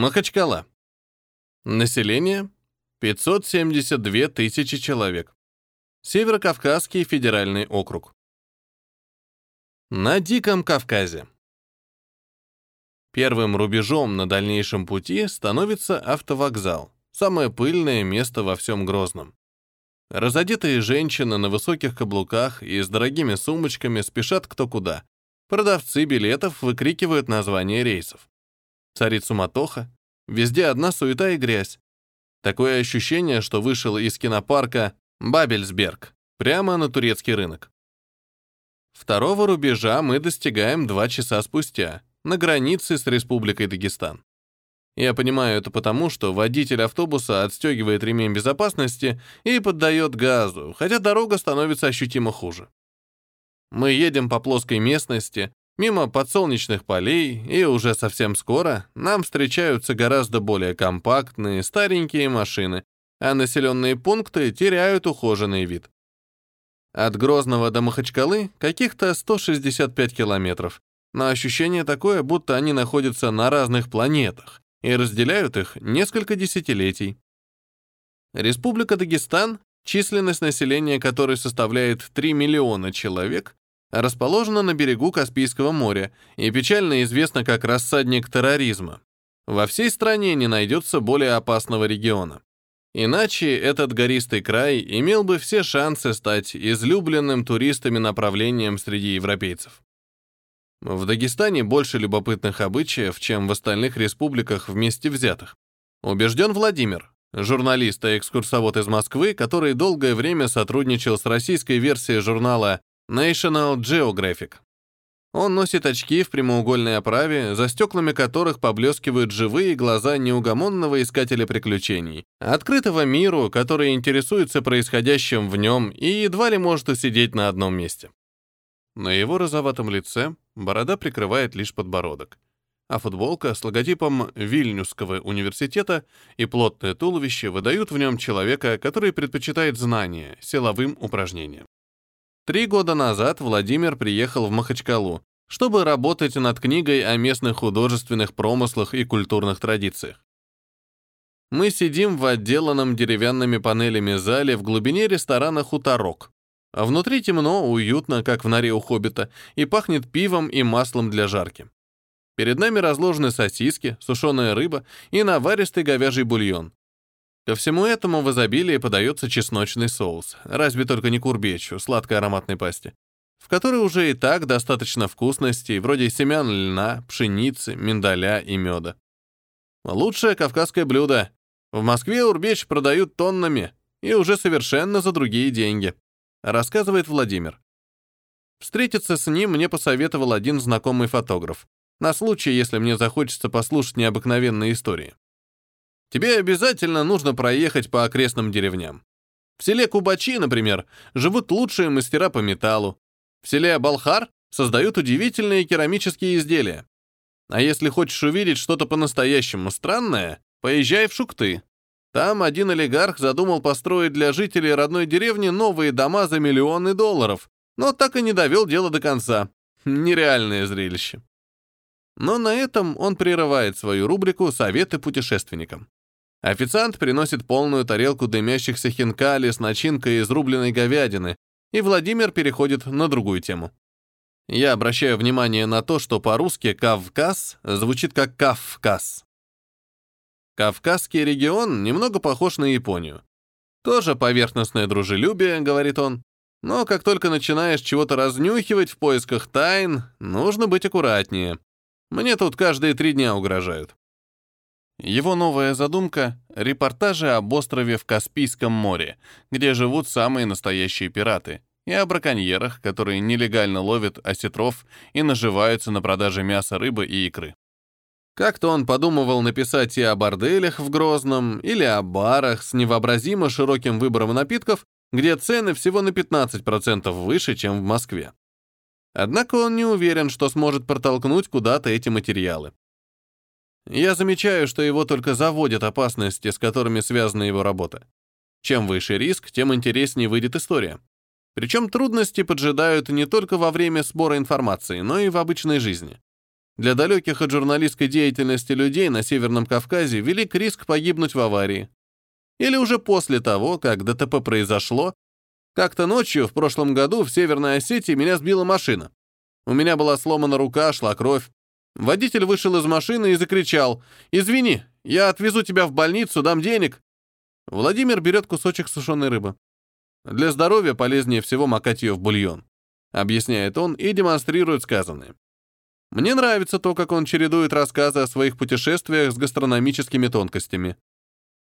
Махачкала. Население 572 тысячи человек. Северокавказский федеральный округ. На Диком Кавказе. Первым рубежом на дальнейшем пути становится автовокзал, самое пыльное место во всем Грозном. Разодетые женщины на высоких каблуках и с дорогими сумочками спешат кто куда. Продавцы билетов выкрикивают названия рейсов. Царит суматоха, везде одна суета и грязь. Такое ощущение, что вышел из кинопарка Бабельсберг, прямо на турецкий рынок. Второго рубежа мы достигаем два часа спустя, на границе с Республикой Дагестан. Я понимаю это потому, что водитель автобуса отстегивает ремень безопасности и поддает газу, хотя дорога становится ощутимо хуже. Мы едем по плоской местности, мимо подсолнечных полей, и уже совсем скоро нам встречаются гораздо более компактные, старенькие машины, а населенные пункты теряют ухоженный вид. От Грозного до Махачкалы каких-то 165 километров, но ощущение такое, будто они находятся на разных планетах и разделяют их несколько десятилетий. Республика Дагестан, численность населения которой составляет 3 миллиона человек, расположена на берегу Каспийского моря и печально известна как рассадник терроризма. Во всей стране не найдется более опасного региона. Иначе этот гористый край имел бы все шансы стать излюбленным туристами направлением среди европейцев. В Дагестане больше любопытных обычаев, чем в остальных республиках вместе взятых. Убежден Владимир, журналист и экскурсовод из Москвы, который долгое время сотрудничал с российской версией журнала National Geographic. Он носит очки в прямоугольной оправе, за стеклами которых поблескивают живые глаза неугомонного искателя приключений, открытого миру, который интересуется происходящим в нем и едва ли может усидеть на одном месте. На его розоватом лице борода прикрывает лишь подбородок, а футболка с логотипом Вильнюсского университета и плотное туловище выдают в нем человека, который предпочитает знания силовым упражнениям. Три года назад Владимир приехал в Махачкалу, чтобы работать над книгой о местных художественных промыслах и культурных традициях. Мы сидим в отделанном деревянными панелями зале в глубине ресторана «Хуторок». А внутри темно, уютно, как в норе у хоббита, и пахнет пивом и маслом для жарки. Перед нами разложены сосиски, сушеная рыба и наваристый говяжий бульон. Ко всему этому в изобилии подается чесночный соус, разве только не курбечу, сладкой ароматной пасте, в которой уже и так достаточно вкусностей, вроде семян льна, пшеницы, миндаля и меда. Лучшее кавказское блюдо. В Москве урбеч продают тоннами и уже совершенно за другие деньги, рассказывает Владимир. Встретиться с ним мне посоветовал один знакомый фотограф, на случай, если мне захочется послушать необыкновенные истории. Тебе обязательно нужно проехать по окрестным деревням. В селе Кубачи, например, живут лучшие мастера по металлу. В селе Балхар создают удивительные керамические изделия. А если хочешь увидеть что-то по-настоящему странное, поезжай в Шукты. Там один олигарх задумал построить для жителей родной деревни новые дома за миллионы долларов, но так и не довел дело до конца. Нереальное зрелище. Но на этом он прерывает свою рубрику «Советы путешественникам». Официант приносит полную тарелку дымящихся хинкали с начинкой из рубленой говядины, и Владимир переходит на другую тему. Я обращаю внимание на то, что по-русски «Кавказ» звучит как «Кавказ». Кавказский регион немного похож на Японию. Тоже поверхностное дружелюбие, говорит он, но как только начинаешь чего-то разнюхивать в поисках тайн, нужно быть аккуратнее. Мне тут каждые три дня угрожают. Его новая задумка — репортажи об острове в Каспийском море, где живут самые настоящие пираты, и о браконьерах, которые нелегально ловят осетров и наживаются на продаже мяса, рыбы и икры. Как-то он подумывал написать и о борделях в Грозном, или о барах с невообразимо широким выбором напитков, где цены всего на 15% выше, чем в Москве. Однако он не уверен, что сможет протолкнуть куда-то эти материалы. Я замечаю, что его только заводят опасности, с которыми связана его работа. Чем выше риск, тем интереснее выйдет история. Причем трудности поджидают не только во время сбора информации, но и в обычной жизни. Для далеких от журналистской деятельности людей на Северном Кавказе велик риск погибнуть в аварии. Или уже после того, как ДТП произошло, как-то ночью в прошлом году в Северной Осетии меня сбила машина. У меня была сломана рука, шла кровь. Водитель вышел из машины и закричал «Извини, я отвезу тебя в больницу, дам денег». Владимир берет кусочек сушеной рыбы. Для здоровья полезнее всего макать ее в бульон, объясняет он и демонстрирует сказанное. Мне нравится то, как он чередует рассказы о своих путешествиях с гастрономическими тонкостями.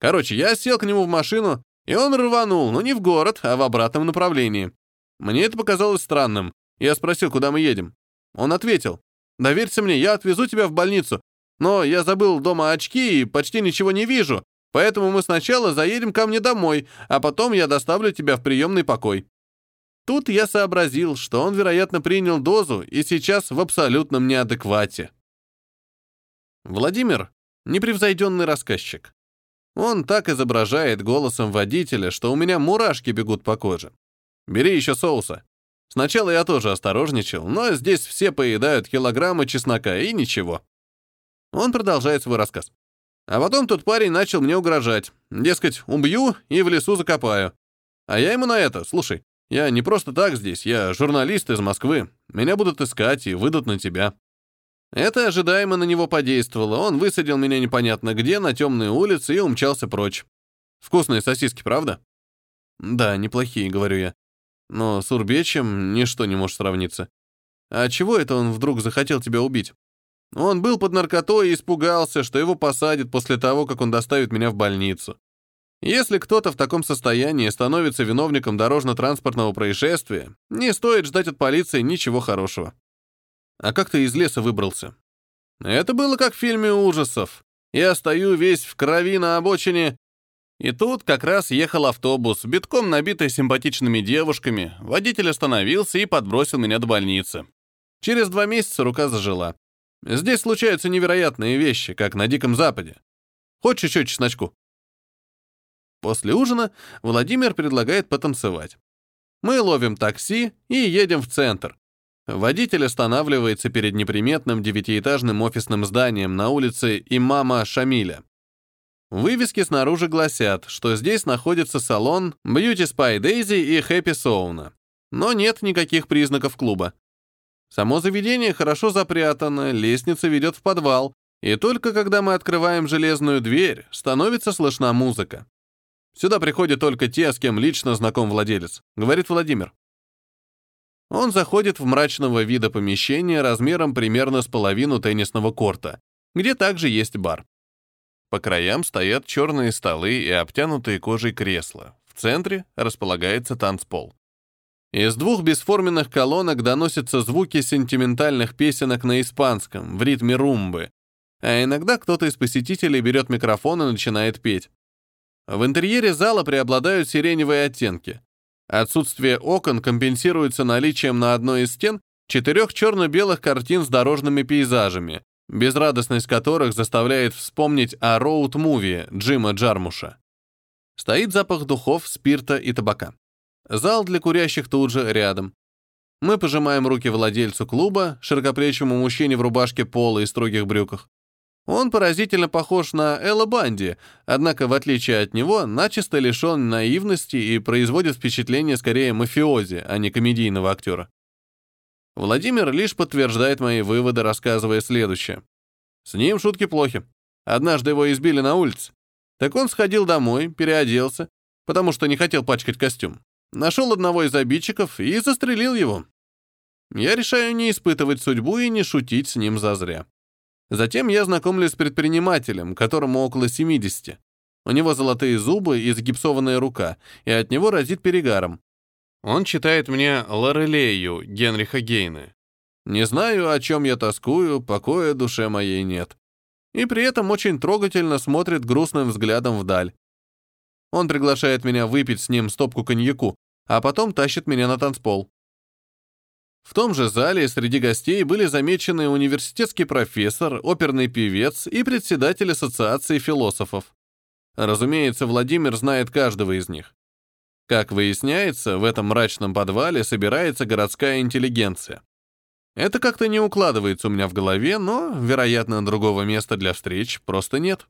Короче, я сел к нему в машину, и он рванул, но не в город, а в обратном направлении. Мне это показалось странным. Я спросил, куда мы едем. Он ответил, «Доверься мне, я отвезу тебя в больницу, но я забыл дома очки и почти ничего не вижу, поэтому мы сначала заедем ко мне домой, а потом я доставлю тебя в приемный покой». Тут я сообразил, что он, вероятно, принял дозу и сейчас в абсолютном неадеквате. Владимир — непревзойденный рассказчик. Он так изображает голосом водителя, что у меня мурашки бегут по коже. Бери еще соуса. Сначала я тоже осторожничал, но здесь все поедают килограммы чеснока и ничего. Он продолжает свой рассказ. А потом тот парень начал мне угрожать. Дескать, убью и в лесу закопаю. А я ему на это, слушай, я не просто так здесь, я журналист из Москвы. Меня будут искать и выйдут на тебя. Это ожидаемо на него подействовало. Он высадил меня непонятно где, на темные улицы и умчался прочь. Вкусные сосиски, правда? Да, неплохие, говорю я. Но с Урбечем ничто не может сравниться. А чего это он вдруг захотел тебя убить? Он был под наркотой и испугался, что его посадят после того, как он доставит меня в больницу. Если кто-то в таком состоянии становится виновником дорожно-транспортного происшествия, не стоит ждать от полиции ничего хорошего. А как ты из леса выбрался? Это было как в фильме ужасов. Я стою весь в крови на обочине, и тут как раз ехал автобус, битком набитый симпатичными девушками. Водитель остановился и подбросил меня до больницы. Через два месяца рука зажила. Здесь случаются невероятные вещи, как на Диком Западе. Хочешь еще чесночку? После ужина Владимир предлагает потанцевать. Мы ловим такси и едем в центр. Водитель останавливается перед неприметным девятиэтажным офисным зданием на улице Имама Шамиля. Вывески снаружи гласят, что здесь находится салон Beauty Spy Daisy и Happy Sauna. Но нет никаких признаков клуба. Само заведение хорошо запрятано, лестница ведет в подвал, и только когда мы открываем железную дверь, становится слышна музыка. Сюда приходят только те, с кем лично знаком владелец, говорит Владимир. Он заходит в мрачного вида помещение размером примерно с половину теннисного корта, где также есть бар. По краям стоят черные столы и обтянутые кожей кресла. В центре располагается танцпол. Из двух бесформенных колонок доносятся звуки сентиментальных песенок на испанском, в ритме румбы. А иногда кто-то из посетителей берет микрофон и начинает петь. В интерьере зала преобладают сиреневые оттенки. Отсутствие окон компенсируется наличием на одной из стен четырех черно-белых картин с дорожными пейзажами, безрадостность которых заставляет вспомнить о роуд-муви Джима Джармуша. Стоит запах духов, спирта и табака. Зал для курящих тут же рядом. Мы пожимаем руки владельцу клуба, широкоплечему мужчине в рубашке пола и строгих брюках. Он поразительно похож на Элла Банди, однако, в отличие от него, начисто лишен наивности и производит впечатление скорее мафиози, а не комедийного актера. Владимир лишь подтверждает мои выводы, рассказывая следующее. С ним шутки плохи. Однажды его избили на улице. Так он сходил домой, переоделся, потому что не хотел пачкать костюм. Нашел одного из обидчиков и застрелил его. Я решаю не испытывать судьбу и не шутить с ним зазря. Затем я знакомлюсь с предпринимателем, которому около 70. У него золотые зубы и загипсованная рука, и от него разит перегаром. Он читает мне Лорелею Генриха Гейна. Не знаю, о чем я тоскую, покоя душе моей нет. И при этом очень трогательно смотрит грустным взглядом вдаль. Он приглашает меня выпить с ним стопку коньяку, а потом тащит меня на танцпол. В том же зале среди гостей были замечены университетский профессор, оперный певец и председатель Ассоциации философов. Разумеется, Владимир знает каждого из них. Как выясняется, в этом мрачном подвале собирается городская интеллигенция. Это как-то не укладывается у меня в голове, но, вероятно, другого места для встреч просто нет.